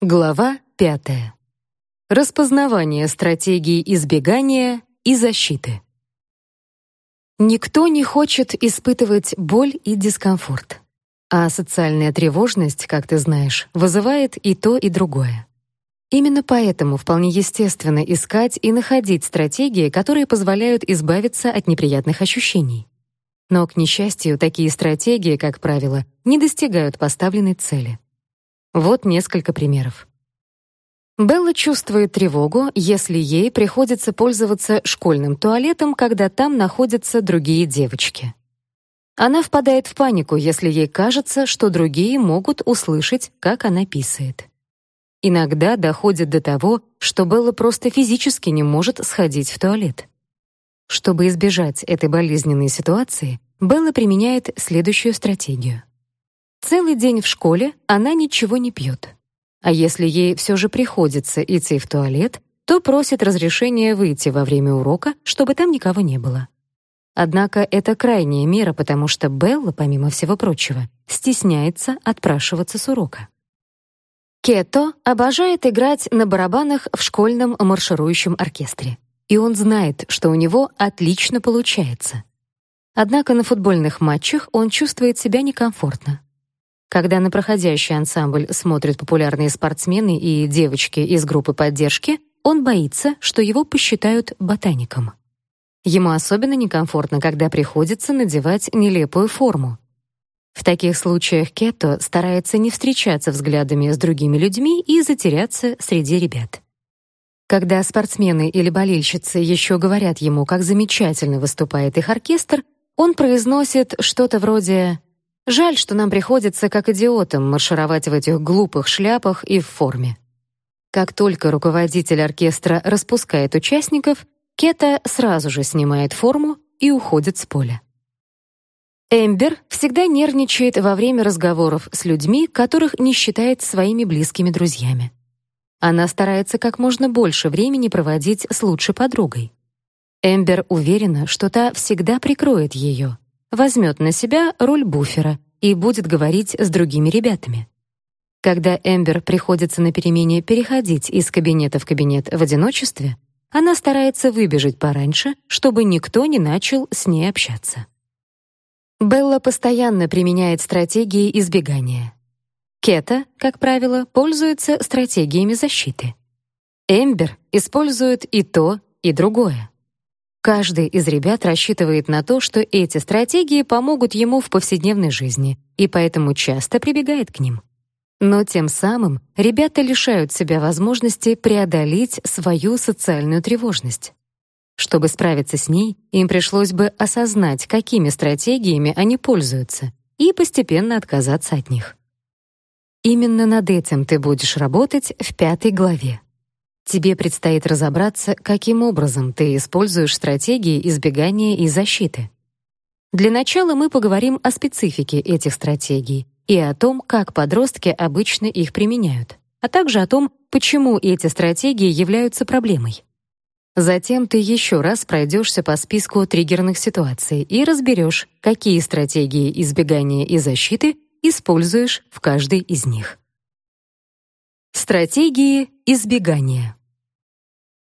Глава пятая. Распознавание стратегий избегания и защиты. Никто не хочет испытывать боль и дискомфорт. А социальная тревожность, как ты знаешь, вызывает и то, и другое. Именно поэтому вполне естественно искать и находить стратегии, которые позволяют избавиться от неприятных ощущений. Но, к несчастью, такие стратегии, как правило, не достигают поставленной цели. Вот несколько примеров. Белла чувствует тревогу, если ей приходится пользоваться школьным туалетом, когда там находятся другие девочки. Она впадает в панику, если ей кажется, что другие могут услышать, как она писает. Иногда доходит до того, что Белла просто физически не может сходить в туалет. Чтобы избежать этой болезненной ситуации, Белла применяет следующую стратегию. Целый день в школе она ничего не пьет. А если ей все же приходится идти в туалет, то просит разрешения выйти во время урока, чтобы там никого не было. Однако это крайняя мера, потому что Белла, помимо всего прочего, стесняется отпрашиваться с урока. Кето обожает играть на барабанах в школьном марширующем оркестре, и он знает, что у него отлично получается. Однако на футбольных матчах он чувствует себя некомфортно. Когда на проходящий ансамбль смотрят популярные спортсмены и девочки из группы поддержки, он боится, что его посчитают ботаником. Ему особенно некомфортно, когда приходится надевать нелепую форму. В таких случаях Кето старается не встречаться взглядами с другими людьми и затеряться среди ребят. Когда спортсмены или болельщицы еще говорят ему, как замечательно выступает их оркестр, он произносит что-то вроде Жаль, что нам приходится, как идиотам, маршировать в этих глупых шляпах и в форме. Как только руководитель оркестра распускает участников, Кета сразу же снимает форму и уходит с поля. Эмбер всегда нервничает во время разговоров с людьми, которых не считает своими близкими друзьями. Она старается как можно больше времени проводить с лучшей подругой. Эмбер уверена, что та всегда прикроет ее, возьмет на себя роль буфера и будет говорить с другими ребятами. Когда Эмбер приходится на перемене переходить из кабинета в кабинет в одиночестве, она старается выбежать пораньше, чтобы никто не начал с ней общаться. Белла постоянно применяет стратегии избегания. Кета, как правило, пользуется стратегиями защиты. Эмбер использует и то, и другое. Каждый из ребят рассчитывает на то, что эти стратегии помогут ему в повседневной жизни, и поэтому часто прибегает к ним. Но тем самым ребята лишают себя возможности преодолеть свою социальную тревожность. Чтобы справиться с ней, им пришлось бы осознать, какими стратегиями они пользуются, и постепенно отказаться от них. Именно над этим ты будешь работать в пятой главе. Тебе предстоит разобраться, каким образом ты используешь стратегии избегания и защиты. Для начала мы поговорим о специфике этих стратегий и о том, как подростки обычно их применяют, а также о том, почему эти стратегии являются проблемой. Затем ты еще раз пройдешься по списку триггерных ситуаций и разберешь, какие стратегии избегания и защиты используешь в каждой из них. Стратегии избегания.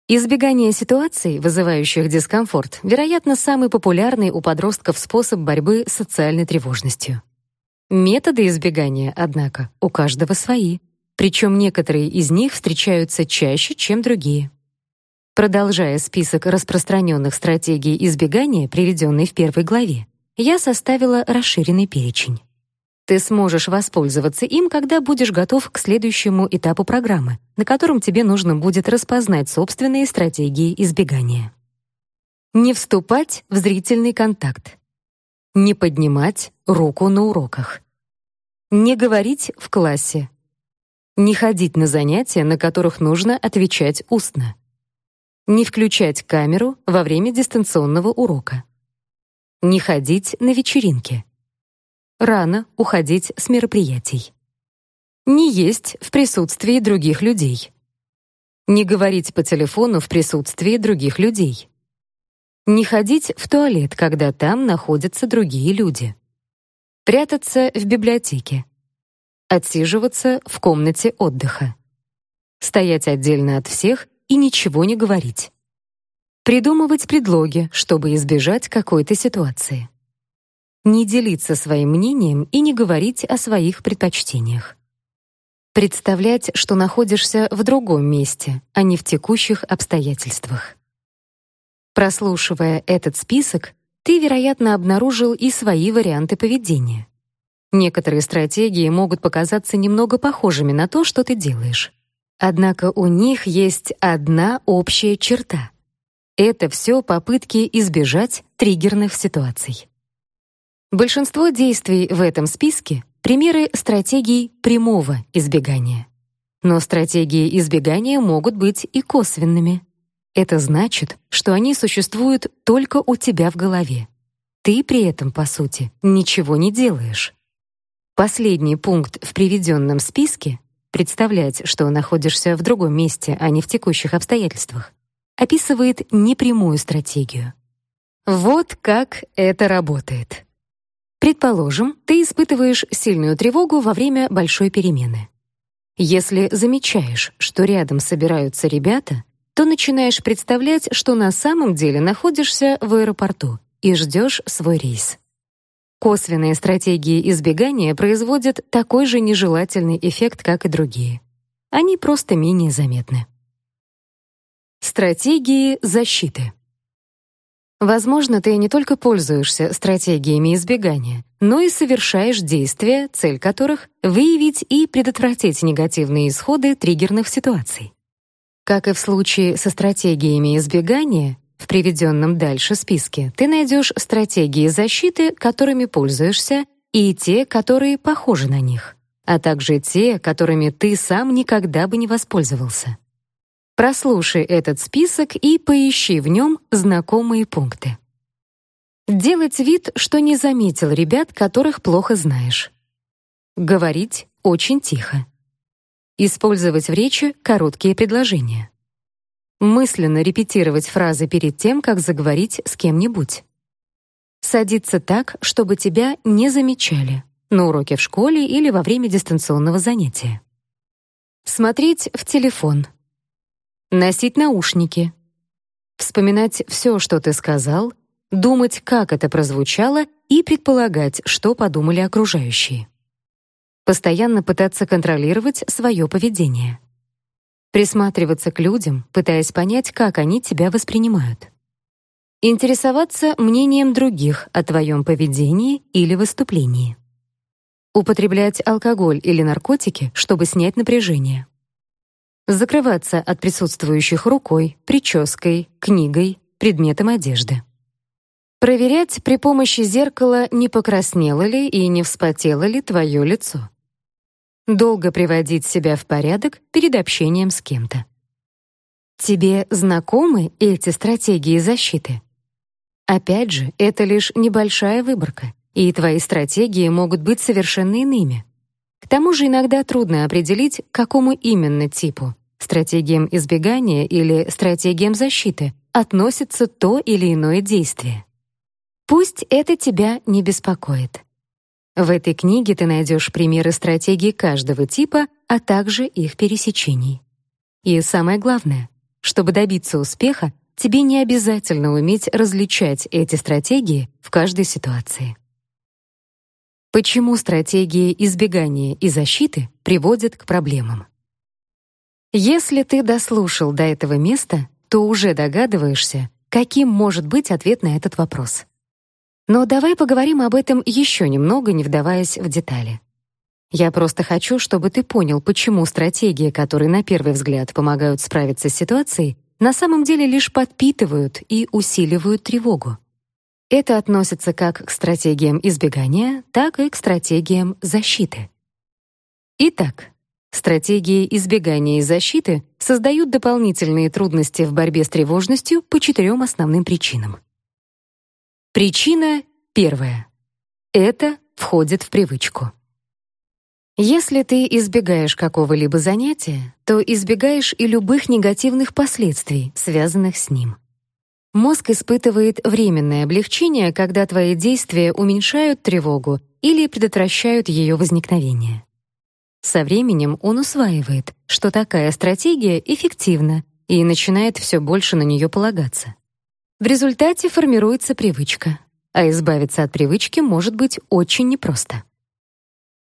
Избегание ситуаций, вызывающих дискомфорт, вероятно, самый популярный у подростков способ борьбы с социальной тревожностью. Методы избегания, однако, у каждого свои, причем некоторые из них встречаются чаще, чем другие. Продолжая список распространенных стратегий избегания, приведенный в первой главе, я составила расширенный перечень. Ты сможешь воспользоваться им, когда будешь готов к следующему этапу программы, на котором тебе нужно будет распознать собственные стратегии избегания. Не вступать в зрительный контакт. Не поднимать руку на уроках. Не говорить в классе. Не ходить на занятия, на которых нужно отвечать устно. Не включать камеру во время дистанционного урока. Не ходить на вечеринки рано уходить с мероприятий. Не есть в присутствии других людей. Не говорить по телефону в присутствии других людей. Не ходить в туалет, когда там находятся другие люди. Прятаться в библиотеке. Отсиживаться в комнате отдыха. стоять отдельно от всех и ничего не говорить. Придумывать предлоги, чтобы избежать какой-то ситуации. Не делиться своим мнением и не говорить о своих предпочтениях. Представлять, что находишься в другом месте, а не в текущих обстоятельствах. Прослушивая этот список, ты, вероятно, обнаружил и свои варианты поведения. Некоторые стратегии могут показаться немного похожими на то, что ты делаешь. Однако у них есть одна общая черта. Это все попытки избежать триггерных ситуаций. Большинство действий в этом списке — примеры стратегий прямого избегания. Но стратегии избегания могут быть и косвенными. Это значит, что они существуют только у тебя в голове. Ты при этом, по сути, ничего не делаешь. Последний пункт в приведенном списке представлять, что находишься в другом месте, а не в текущих обстоятельствах, описывает непрямую стратегию. Вот как это работает. Предположим, ты испытываешь сильную тревогу во время большой перемены. Если замечаешь, что рядом собираются ребята, то начинаешь представлять, что на самом деле находишься в аэропорту и ждешь свой рейс. Косвенные стратегии избегания производят такой же нежелательный эффект, как и другие. Они просто менее заметны. Стратегии защиты. Возможно, ты не только пользуешься стратегиями избегания, но и совершаешь действия, цель которых — выявить и предотвратить негативные исходы триггерных ситуаций. Как и в случае со стратегиями избегания, в приведенном дальше списке ты найдешь стратегии защиты, которыми пользуешься, и те, которые похожи на них, а также те, которыми ты сам никогда бы не воспользовался. Прослушай этот список и поищи в нем знакомые пункты. Делать вид, что не заметил ребят, которых плохо знаешь. Говорить очень тихо. Использовать в речи короткие предложения. Мысленно репетировать фразы перед тем, как заговорить с кем-нибудь. Садиться так, чтобы тебя не замечали на уроке в школе или во время дистанционного занятия. Смотреть в телефон. Носить наушники. Вспоминать все, что ты сказал, думать, как это прозвучало, и предполагать, что подумали окружающие. Постоянно пытаться контролировать свое поведение. Присматриваться к людям, пытаясь понять, как они тебя воспринимают. Интересоваться мнением других о твоем поведении или выступлении. Употреблять алкоголь или наркотики, чтобы снять напряжение. Закрываться от присутствующих рукой, прической, книгой, предметом одежды. Проверять при помощи зеркала, не покраснело ли и не вспотело ли твое лицо. Долго приводить себя в порядок перед общением с кем-то. Тебе знакомы эти стратегии защиты? Опять же, это лишь небольшая выборка, и твои стратегии могут быть совершенно иными. К тому же иногда трудно определить, к какому именно типу стратегиям избегания или стратегиям защиты относится то или иное действие. Пусть это тебя не беспокоит. В этой книге ты найдешь примеры стратегий каждого типа, а также их пересечений. И самое главное, чтобы добиться успеха, тебе не обязательно уметь различать эти стратегии в каждой ситуации. Почему стратегии избегания и защиты приводят к проблемам? Если ты дослушал до этого места, то уже догадываешься, каким может быть ответ на этот вопрос. Но давай поговорим об этом еще немного, не вдаваясь в детали. Я просто хочу, чтобы ты понял, почему стратегии, которые на первый взгляд помогают справиться с ситуацией, на самом деле лишь подпитывают и усиливают тревогу. Это относится как к стратегиям избегания, так и к стратегиям защиты. Итак, стратегии избегания и защиты создают дополнительные трудности в борьбе с тревожностью по четырем основным причинам. Причина первая. Это входит в привычку. Если ты избегаешь какого-либо занятия, то избегаешь и любых негативных последствий, связанных с ним. Мозг испытывает временное облегчение, когда твои действия уменьшают тревогу или предотвращают ее возникновение. Со временем он усваивает, что такая стратегия эффективна и начинает все больше на нее полагаться. В результате формируется привычка, а избавиться от привычки может быть очень непросто.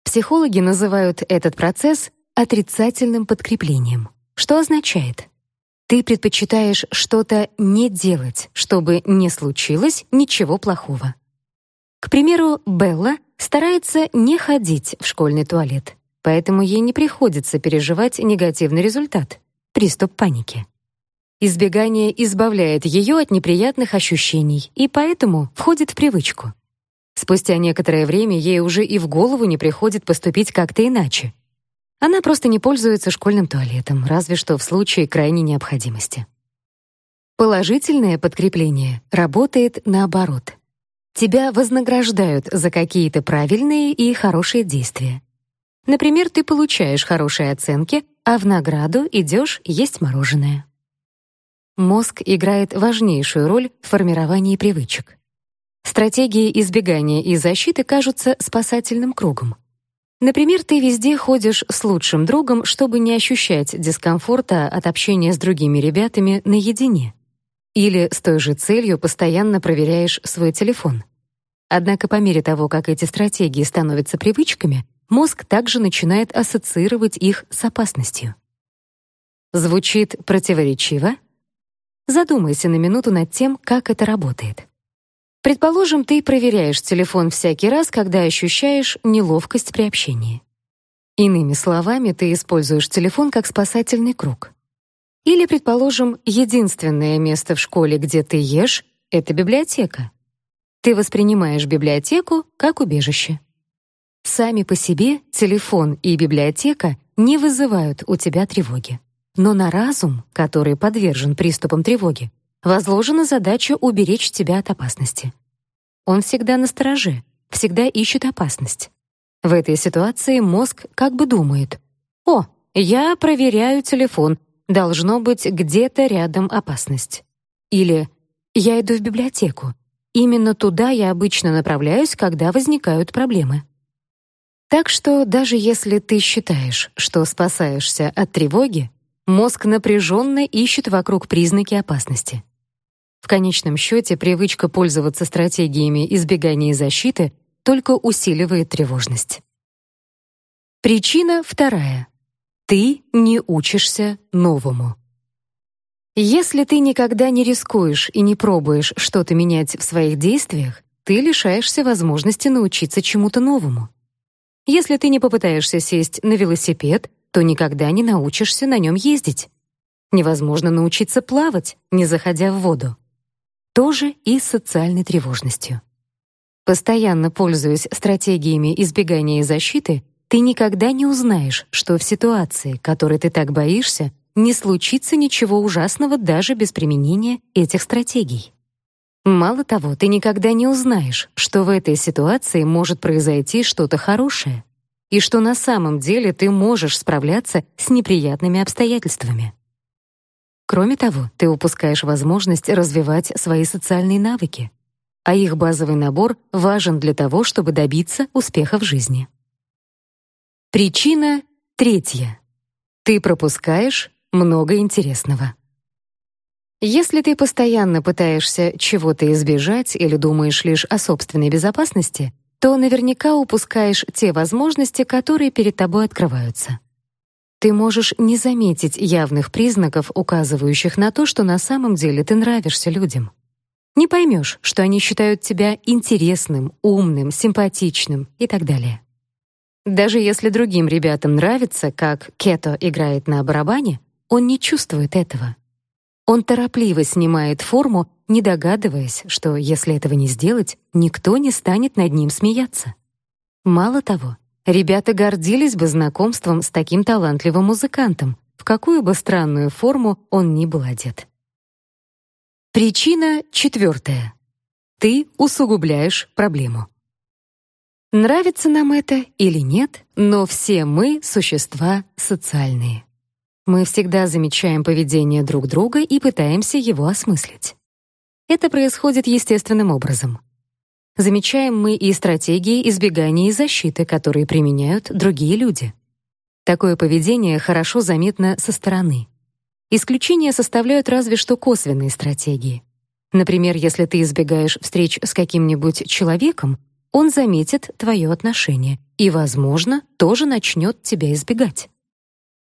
Психологи называют этот процесс отрицательным подкреплением, что означает, ты предпочитаешь что-то не делать, чтобы не случилось ничего плохого. К примеру, Белла старается не ходить в школьный туалет, поэтому ей не приходится переживать негативный результат — приступ паники. Избегание избавляет ее от неприятных ощущений и поэтому входит в привычку. Спустя некоторое время ей уже и в голову не приходит поступить как-то иначе. Она просто не пользуется школьным туалетом, разве что в случае крайней необходимости. Положительное подкрепление работает наоборот. Тебя вознаграждают за какие-то правильные и хорошие действия. Например, ты получаешь хорошие оценки, а в награду идешь есть мороженое. Мозг играет важнейшую роль в формировании привычек. Стратегии избегания и защиты кажутся спасательным кругом. Например, ты везде ходишь с лучшим другом, чтобы не ощущать дискомфорта от общения с другими ребятами наедине. Или с той же целью постоянно проверяешь свой телефон. Однако по мере того, как эти стратегии становятся привычками, мозг также начинает ассоциировать их с опасностью. Звучит противоречиво, Задумайся на минуту над тем, как это работает. Предположим, ты проверяешь телефон всякий раз, когда ощущаешь неловкость при общении. Иными словами, ты используешь телефон как спасательный круг. Или, предположим, единственное место в школе, где ты ешь это библиотека. Ты воспринимаешь библиотеку как убежище. Сами по себе телефон и библиотека не вызывают у тебя тревоги. Но на разум, который подвержен приступам тревоги, возложена задача уберечь тебя от опасности. Он всегда на стороже, всегда ищет опасность. В этой ситуации мозг как бы думает: "О, я проверяю телефон, должно быть где-то рядом опасность". Или "Я иду в библиотеку. Именно туда я обычно направляюсь, когда возникают проблемы". Так что даже если ты считаешь, что спасаешься от тревоги, Мозг напряженно ищет вокруг признаки опасности. В конечном счете привычка пользоваться стратегиями избегания и защиты только усиливает тревожность. Причина вторая. Ты не учишься новому. Если ты никогда не рискуешь и не пробуешь что-то менять в своих действиях, ты лишаешься возможности научиться чему-то новому. Если ты не попытаешься сесть на велосипед, то никогда не научишься на нем ездить. Невозможно научиться плавать, не заходя в воду. Тоже и с социальной тревожностью. Постоянно пользуясь стратегиями избегания и защиты, ты никогда не узнаешь, что в ситуации, которой ты так боишься, не случится ничего ужасного даже без применения этих стратегий. Мало того, ты никогда не узнаешь, что в этой ситуации может произойти что-то хорошее и что на самом деле ты можешь справляться с неприятными обстоятельствами. Кроме того, ты упускаешь возможность развивать свои социальные навыки, а их базовый набор важен для того, чтобы добиться успеха в жизни. Причина третья. Ты пропускаешь много интересного. Если ты постоянно пытаешься чего-то избежать или думаешь лишь о собственной безопасности, то наверняка упускаешь те возможности, которые перед тобой открываются. Ты можешь не заметить явных признаков, указывающих на то, что на самом деле ты нравишься людям. Не поймешь, что они считают тебя интересным, умным, симпатичным и так далее. Даже если другим ребятам нравится, как Кето играет на барабане, он не чувствует этого. Он торопливо снимает форму, не догадываясь, что если этого не сделать, никто не станет над ним смеяться. Мало того, ребята гордились бы знакомством с таким талантливым музыкантом, в какую бы странную форму он ни был одет. Причина четвертая. Ты усугубляешь проблему. Нравится нам это или нет, но все мы существа социальные. Мы всегда замечаем поведение друг друга и пытаемся его осмыслить. Это происходит естественным образом. Замечаем мы и стратегии избегания и защиты, которые применяют другие люди. Такое поведение хорошо заметно со стороны. Исключения составляют разве что косвенные стратегии. Например, если ты избегаешь встреч с каким-нибудь человеком, он заметит твое отношение и, возможно, тоже начнет тебя избегать.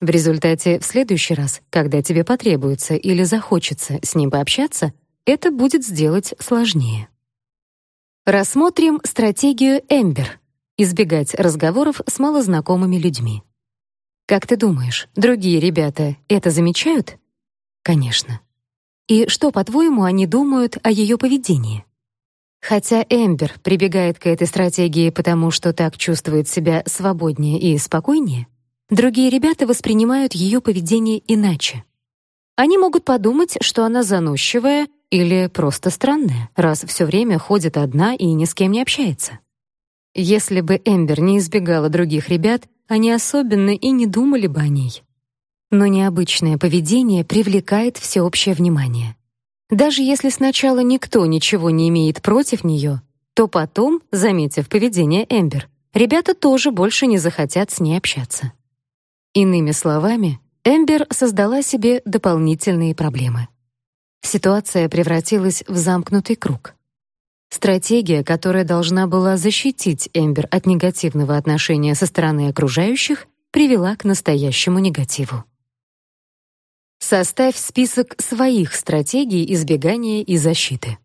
В результате в следующий раз, когда тебе потребуется или захочется с ним пообщаться, это будет сделать сложнее. Рассмотрим стратегию Эмбер избегать разговоров с малознакомыми людьми. Как ты думаешь, другие ребята это замечают? Конечно. И что, по-твоему, они думают о ее поведении? Хотя Эмбер прибегает к этой стратегии потому, что так чувствует себя свободнее и спокойнее, другие ребята воспринимают ее поведение иначе. Они могут подумать, что она заносчивая или просто странная, раз все время ходит одна и ни с кем не общается. Если бы Эмбер не избегала других ребят, они особенно и не думали бы о ней. Но необычное поведение привлекает всеобщее внимание. Даже если сначала никто ничего не имеет против нее, то потом, заметив поведение Эмбер, ребята тоже больше не захотят с ней общаться. Иными словами, Эмбер создала себе дополнительные проблемы. Ситуация превратилась в замкнутый круг. Стратегия, которая должна была защитить Эмбер от негативного отношения со стороны окружающих, привела к настоящему негативу. Составь список своих стратегий избегания и защиты.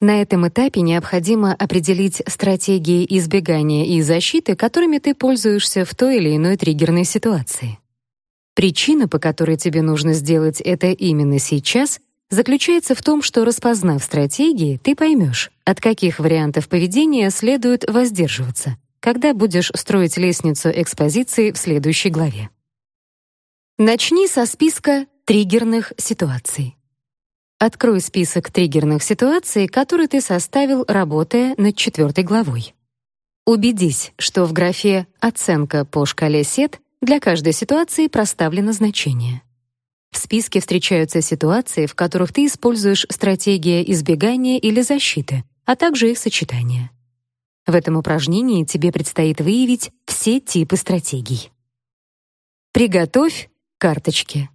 На этом этапе необходимо определить стратегии избегания и защиты, которыми ты пользуешься в той или иной триггерной ситуации. Причина, по которой тебе нужно сделать это именно сейчас, заключается в том, что распознав стратегии, ты поймешь, от каких вариантов поведения следует воздерживаться, когда будешь строить лестницу экспозиции в следующей главе. Начни со списка триггерных ситуаций. Открой список триггерных ситуаций, которые ты составил, работая над четвертой главой. Убедись, что в графе «Оценка по шкале СЕТ» для каждой ситуации проставлено значение. В списке встречаются ситуации, в которых ты используешь стратегия избегания или защиты, а также их сочетания. В этом упражнении тебе предстоит выявить все типы стратегий. Приготовь Карточки.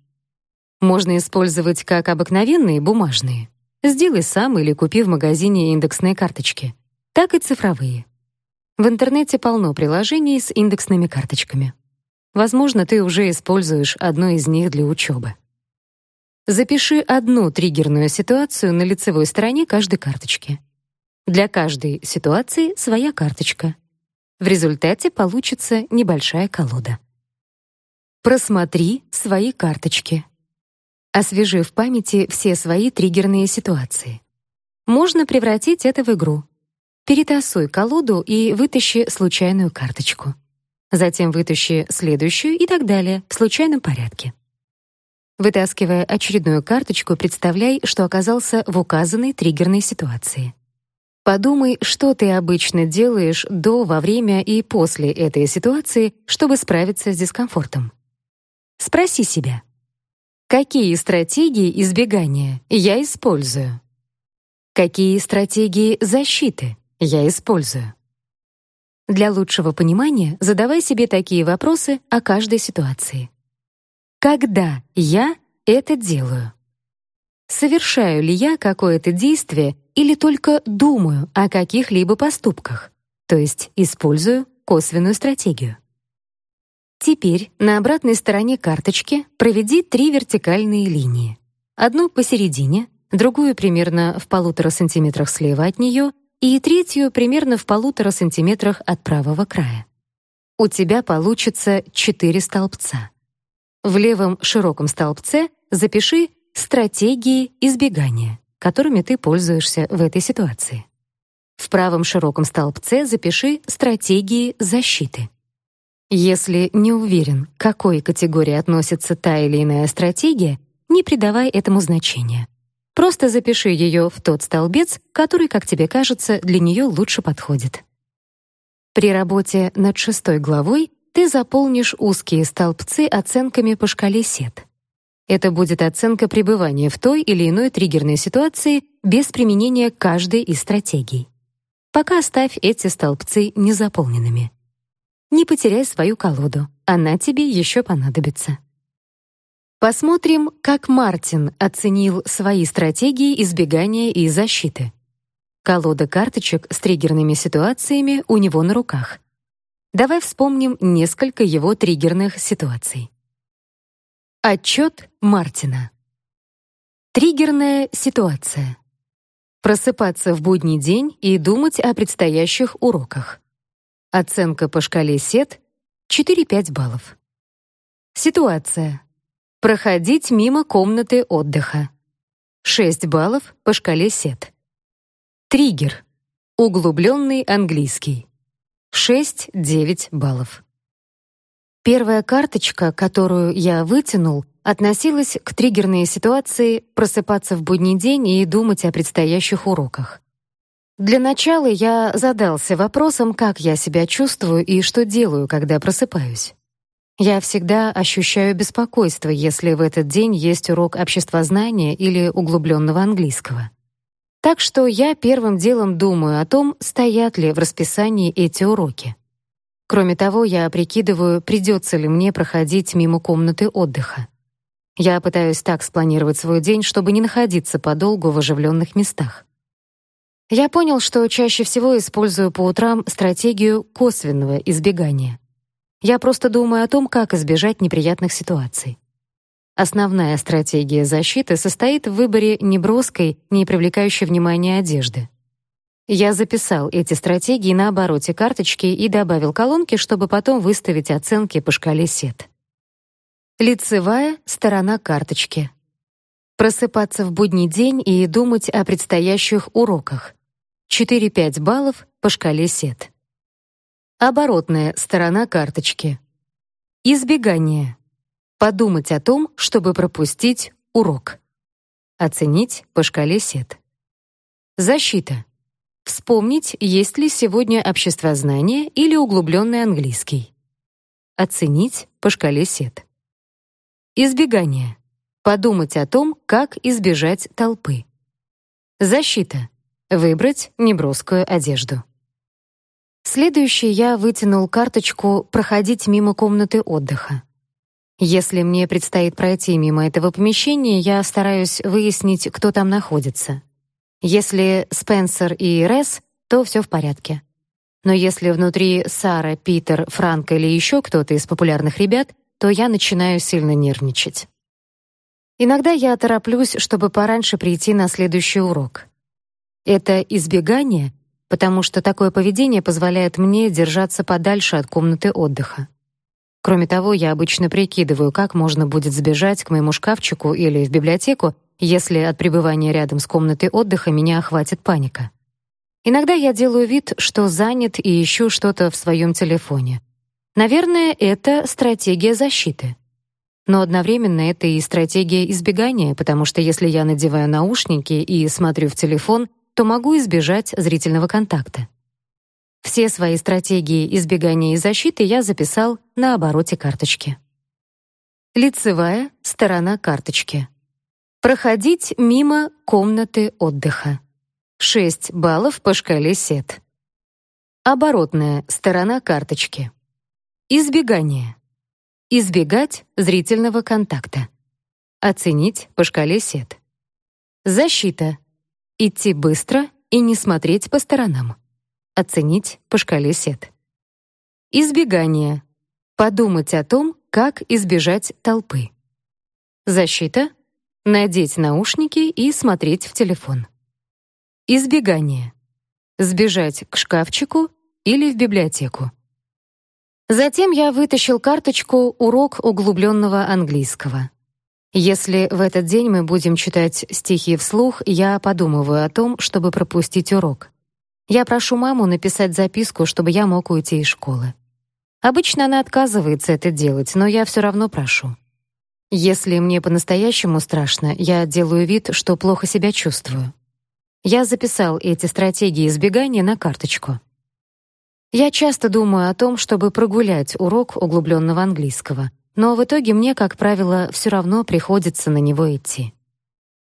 Можно использовать как обыкновенные бумажные. Сделай сам или купи в магазине индексные карточки. Так и цифровые. В интернете полно приложений с индексными карточками. Возможно, ты уже используешь одну из них для учебы. Запиши одну триггерную ситуацию на лицевой стороне каждой карточки. Для каждой ситуации своя карточка. В результате получится небольшая колода. Просмотри свои карточки. Освежи в памяти все свои триггерные ситуации. Можно превратить это в игру. Перетасуй колоду и вытащи случайную карточку. Затем вытащи следующую и так далее в случайном порядке. Вытаскивая очередную карточку, представляй, что оказался в указанной триггерной ситуации. Подумай, что ты обычно делаешь до, во время и после этой ситуации, чтобы справиться с дискомфортом. Спроси себя: какие стратегии избегания я использую? Какие стратегии защиты я использую? Для лучшего понимания задавай себе такие вопросы о каждой ситуации. Когда я это делаю? Совершаю ли я какое-то действие или только думаю о каких-либо поступках, то есть использую косвенную стратегию? Теперь на обратной стороне карточки проведи три вертикальные линии. Одну посередине, другую примерно в полутора сантиметрах слева от нее и третью примерно в полутора сантиметрах от правого края. У тебя получится четыре столбца. В левом широком столбце запиши стратегии избегания, которыми ты пользуешься в этой ситуации. В правом широком столбце запиши стратегии защиты. Если не уверен, к какой категории относится та или иная стратегия, не придавай этому значения. Просто запиши ее в тот столбец, который, как тебе кажется, для нее лучше подходит. При работе над шестой главой ты заполнишь узкие столбцы оценками по шкале СЕТ. Это будет оценка пребывания в той или иной триггерной ситуации без применения каждой из стратегий. Пока оставь эти столбцы незаполненными. Не потеряй свою колоду, она тебе еще понадобится. Посмотрим, как Мартин оценил свои стратегии избегания и защиты. Колода карточек с триггерными ситуациями у него на руках. Давай вспомним несколько его триггерных ситуаций. Отчет Мартина. Триггерная ситуация. Просыпаться в будний день и думать о предстоящих уроках. Оценка по шкале СЕТ 4-5 баллов. Ситуация. Проходить мимо комнаты отдыха. 6 баллов по шкале СЕТ. Триггер. Углубленный английский. 6-9 баллов. Первая карточка, которую я вытянул, относилась к триггерной ситуации просыпаться в будний день и думать о предстоящих уроках. Для начала я задался вопросом, как я себя чувствую и что делаю, когда просыпаюсь. Я всегда ощущаю беспокойство, если в этот день есть урок обществознания или углубленного английского. Так что я первым делом думаю о том, стоят ли в расписании эти уроки. Кроме того, я прикидываю, придется ли мне проходить мимо комнаты отдыха. Я пытаюсь так спланировать свой день, чтобы не находиться подолгу в оживленных местах. Я понял, что чаще всего использую по утрам стратегию косвенного избегания. Я просто думаю о том, как избежать неприятных ситуаций. Основная стратегия защиты состоит в выборе неброской, не привлекающей внимания одежды. Я записал эти стратегии на обороте карточки и добавил колонки, чтобы потом выставить оценки по шкале СЕТ. Лицевая сторона карточки. Просыпаться в будний день и думать о предстоящих уроках. 4-5 баллов по шкале СЕТ. Оборотная сторона карточки. Избегание. Подумать о том, чтобы пропустить урок. Оценить по шкале СЕТ. Защита. Вспомнить, есть ли сегодня обществознание или углубленный английский. Оценить по шкале СЕТ. Избегание. Подумать о том, как избежать толпы. Защита. Выбрать неброскую одежду. Следующий я вытянул карточку «Проходить мимо комнаты отдыха». Если мне предстоит пройти мимо этого помещения, я стараюсь выяснить, кто там находится. Если Спенсер и Рес, то все в порядке. Но если внутри Сара, Питер, Франк или еще кто-то из популярных ребят, то я начинаю сильно нервничать. Иногда я тороплюсь, чтобы пораньше прийти на следующий урок. Это избегание, потому что такое поведение позволяет мне держаться подальше от комнаты отдыха. Кроме того, я обычно прикидываю, как можно будет сбежать к моему шкафчику или в библиотеку, если от пребывания рядом с комнатой отдыха меня охватит паника. Иногда я делаю вид, что занят и ищу что-то в своем телефоне. Наверное, это стратегия защиты. Но одновременно это и стратегия избегания, потому что если я надеваю наушники и смотрю в телефон, то могу избежать зрительного контакта. Все свои стратегии избегания и защиты я записал на обороте карточки. Лицевая сторона карточки. Проходить мимо комнаты отдыха. 6 баллов по шкале СЕТ. Оборотная сторона карточки. Избегание. Избегать зрительного контакта. Оценить по шкале СЕТ. Защита. Идти быстро и не смотреть по сторонам. Оценить по шкале СЕТ. Избегание. Подумать о том, как избежать толпы. Защита. Надеть наушники и смотреть в телефон. Избегание. Сбежать к шкафчику или в библиотеку. Затем я вытащил карточку «Урок углубленного английского». Если в этот день мы будем читать стихи вслух, я подумываю о том, чтобы пропустить урок. Я прошу маму написать записку, чтобы я мог уйти из школы. Обычно она отказывается это делать, но я все равно прошу. Если мне по-настоящему страшно, я делаю вид, что плохо себя чувствую. Я записал эти стратегии избегания на карточку. Я часто думаю о том, чтобы прогулять урок углубленного английского — но в итоге мне, как правило, все равно приходится на него идти.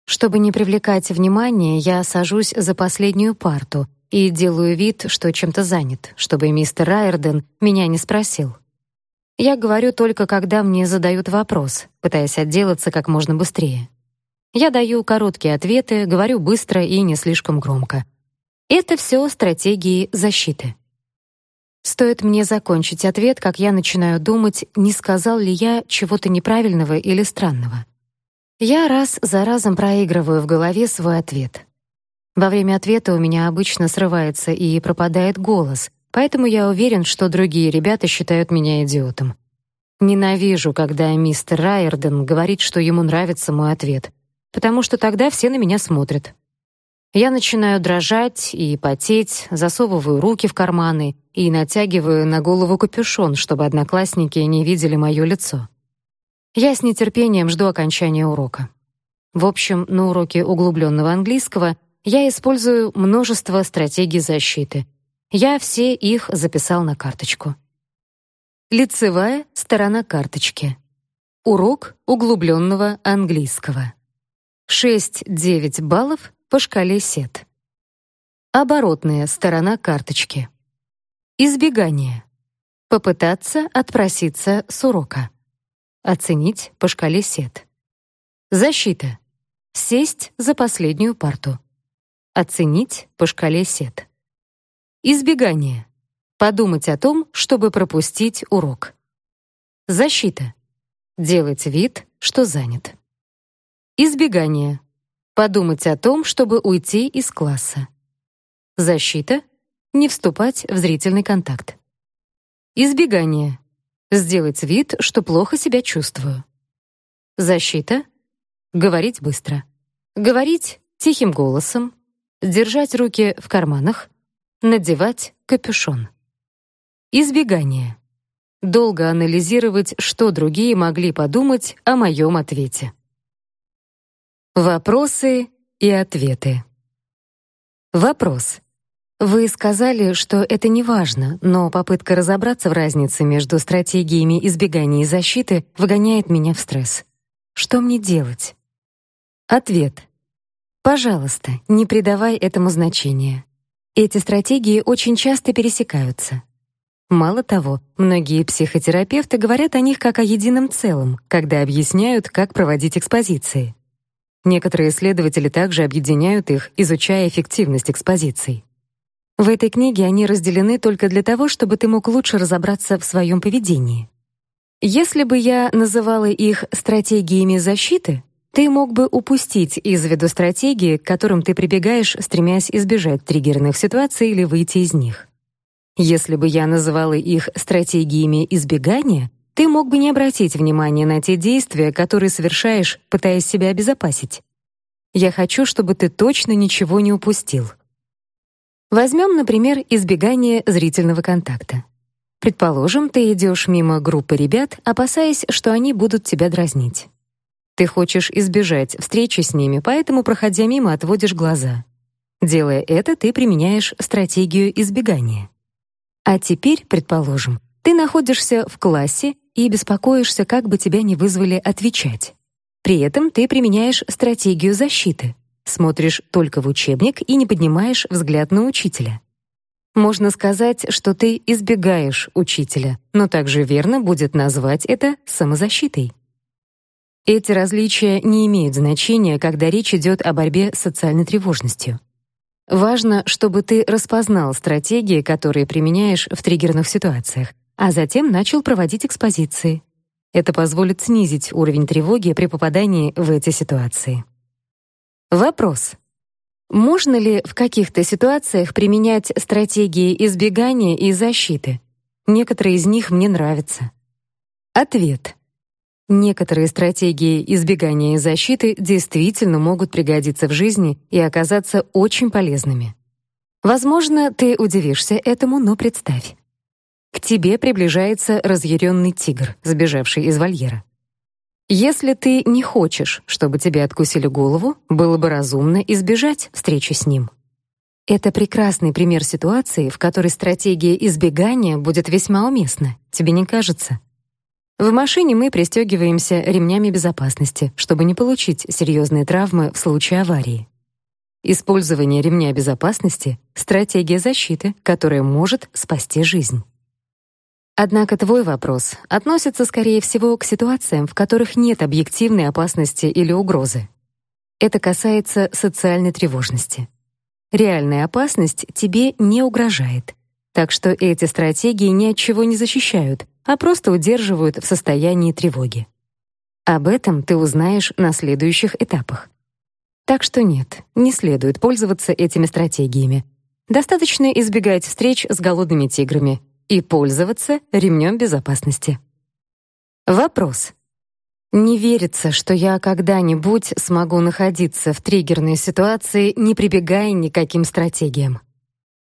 Чтобы не привлекать внимания, я сажусь за последнюю парту, и делаю вид, что чем-то занят, чтобы мистер Райерден меня не спросил. Я говорю только, когда мне задают вопрос, пытаясь отделаться как можно быстрее. Я даю короткие ответы, говорю быстро и не слишком громко. Это все стратегии защиты. Стоит мне закончить ответ, как я начинаю думать, не сказал ли я чего-то неправильного или странного. Я раз за разом проигрываю в голове свой ответ. Во время ответа у меня обычно срывается и пропадает голос, поэтому я уверен, что другие ребята считают меня идиотом. Ненавижу, когда мистер Райерден говорит, что ему нравится мой ответ, потому что тогда все на меня смотрят. Я начинаю дрожать и потеть, засовываю руки в карманы и натягиваю на голову капюшон, чтобы одноклассники не видели моё лицо. Я с нетерпением жду окончания урока. В общем, на уроке углубленного английского я использую множество стратегий защиты. Я все их записал на карточку. Лицевая сторона карточки. Урок углубленного английского. 6-9 баллов по шкале СЕТ. Оборотная сторона карточки. Избегание. Попытаться отпроситься с урока. Оценить по шкале СЕТ. Защита. Сесть за последнюю парту. Оценить по шкале СЕТ. Избегание. Подумать о том, чтобы пропустить урок. Защита. Делать вид, что занят. Избегание. Подумать о том, чтобы уйти из класса. Защита. Не вступать в зрительный контакт. Избегание. Сделать вид, что плохо себя чувствую. Защита. Говорить быстро. Говорить тихим голосом. Держать руки в карманах. Надевать капюшон. Избегание. Долго анализировать, что другие могли подумать о моем ответе. Вопросы и ответы. Вопрос. Вы сказали, что это не важно, но попытка разобраться в разнице между стратегиями избегания и защиты выгоняет меня в стресс. Что мне делать? Ответ. Пожалуйста, не придавай этому значения. Эти стратегии очень часто пересекаются. Мало того, многие психотерапевты говорят о них как о едином целом, когда объясняют, как проводить экспозиции. Некоторые исследователи также объединяют их, изучая эффективность экспозиций. В этой книге они разделены только для того, чтобы ты мог лучше разобраться в своем поведении. Если бы я называла их стратегиями защиты, ты мог бы упустить из виду стратегии, к которым ты прибегаешь, стремясь избежать триггерных ситуаций или выйти из них. Если бы я называла их стратегиями избегания, ты мог бы не обратить внимания на те действия, которые совершаешь, пытаясь себя обезопасить. Я хочу, чтобы ты точно ничего не упустил. Возьмем, например, избегание зрительного контакта. Предположим, ты идешь мимо группы ребят, опасаясь, что они будут тебя дразнить. Ты хочешь избежать встречи с ними, поэтому, проходя мимо, отводишь глаза. Делая это, ты применяешь стратегию избегания. А теперь, предположим, ты находишься в классе и беспокоишься, как бы тебя не вызвали отвечать. При этом ты применяешь стратегию защиты — смотришь только в учебник и не поднимаешь взгляд на учителя. Можно сказать, что ты избегаешь учителя, но также верно будет назвать это самозащитой. Эти различия не имеют значения, когда речь идет о борьбе с социальной тревожностью. Важно, чтобы ты распознал стратегии, которые применяешь в триггерных ситуациях, а затем начал проводить экспозиции. Это позволит снизить уровень тревоги при попадании в эти ситуации. Вопрос. Можно ли в каких-то ситуациях применять стратегии избегания и защиты? Некоторые из них мне нравятся. Ответ. Некоторые стратегии избегания и защиты действительно могут пригодиться в жизни и оказаться очень полезными. Возможно, ты удивишься этому, но представь. К тебе приближается разъяренный тигр, сбежавший из вольера. Если ты не хочешь, чтобы тебе откусили голову, было бы разумно избежать встречи с ним. Это прекрасный пример ситуации, в которой стратегия избегания будет весьма уместна. Тебе не кажется? В машине мы пристегиваемся ремнями безопасности, чтобы не получить серьезные травмы в случае аварии. Использование ремня безопасности — стратегия защиты, которая может спасти жизнь. Однако твой вопрос относится, скорее всего, к ситуациям, в которых нет объективной опасности или угрозы. Это касается социальной тревожности. Реальная опасность тебе не угрожает, так что эти стратегии ни от чего не защищают, а просто удерживают в состоянии тревоги. Об этом ты узнаешь на следующих этапах. Так что нет, не следует пользоваться этими стратегиями. Достаточно избегать встреч с голодными тиграми и пользоваться ремнем безопасности. Вопрос. Не верится, что я когда-нибудь смогу находиться в триггерной ситуации, не прибегая ни к каким стратегиям.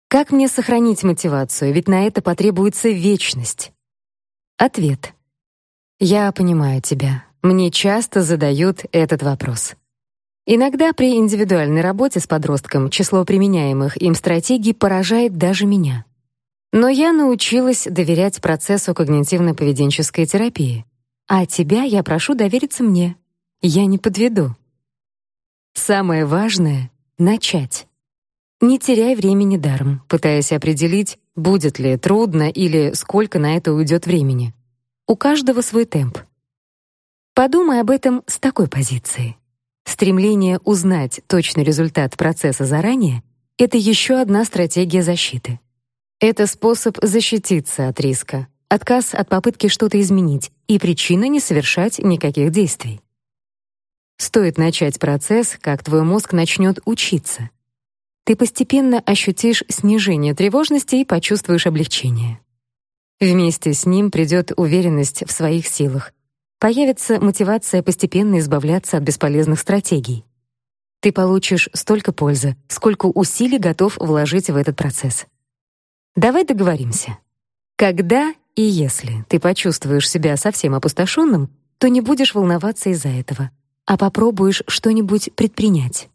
Как мне сохранить мотивацию, ведь на это потребуется вечность? Ответ. Я понимаю тебя. Мне часто задают этот вопрос. Иногда при индивидуальной работе с подростком число применяемых им стратегий поражает даже меня. Но я научилась доверять процессу когнитивно-поведенческой терапии. А тебя я прошу довериться мне. Я не подведу. Самое важное — начать. Не теряй времени даром, пытаясь определить, будет ли трудно или сколько на это уйдет времени. У каждого свой темп. Подумай об этом с такой позиции. Стремление узнать точный результат процесса заранее — это еще одна стратегия защиты. Это способ защититься от риска, отказ от попытки что-то изменить и причина не совершать никаких действий. Стоит начать процесс, как твой мозг начнет учиться. Ты постепенно ощутишь снижение тревожности и почувствуешь облегчение. Вместе с ним придет уверенность в своих силах, появится мотивация постепенно избавляться от бесполезных стратегий. Ты получишь столько пользы, сколько усилий готов вложить в этот процесс. Давай договоримся. Когда и если ты почувствуешь себя совсем опустошенным, то не будешь волноваться из-за этого, а попробуешь что-нибудь предпринять.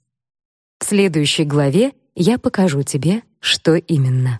В следующей главе я покажу тебе, что именно.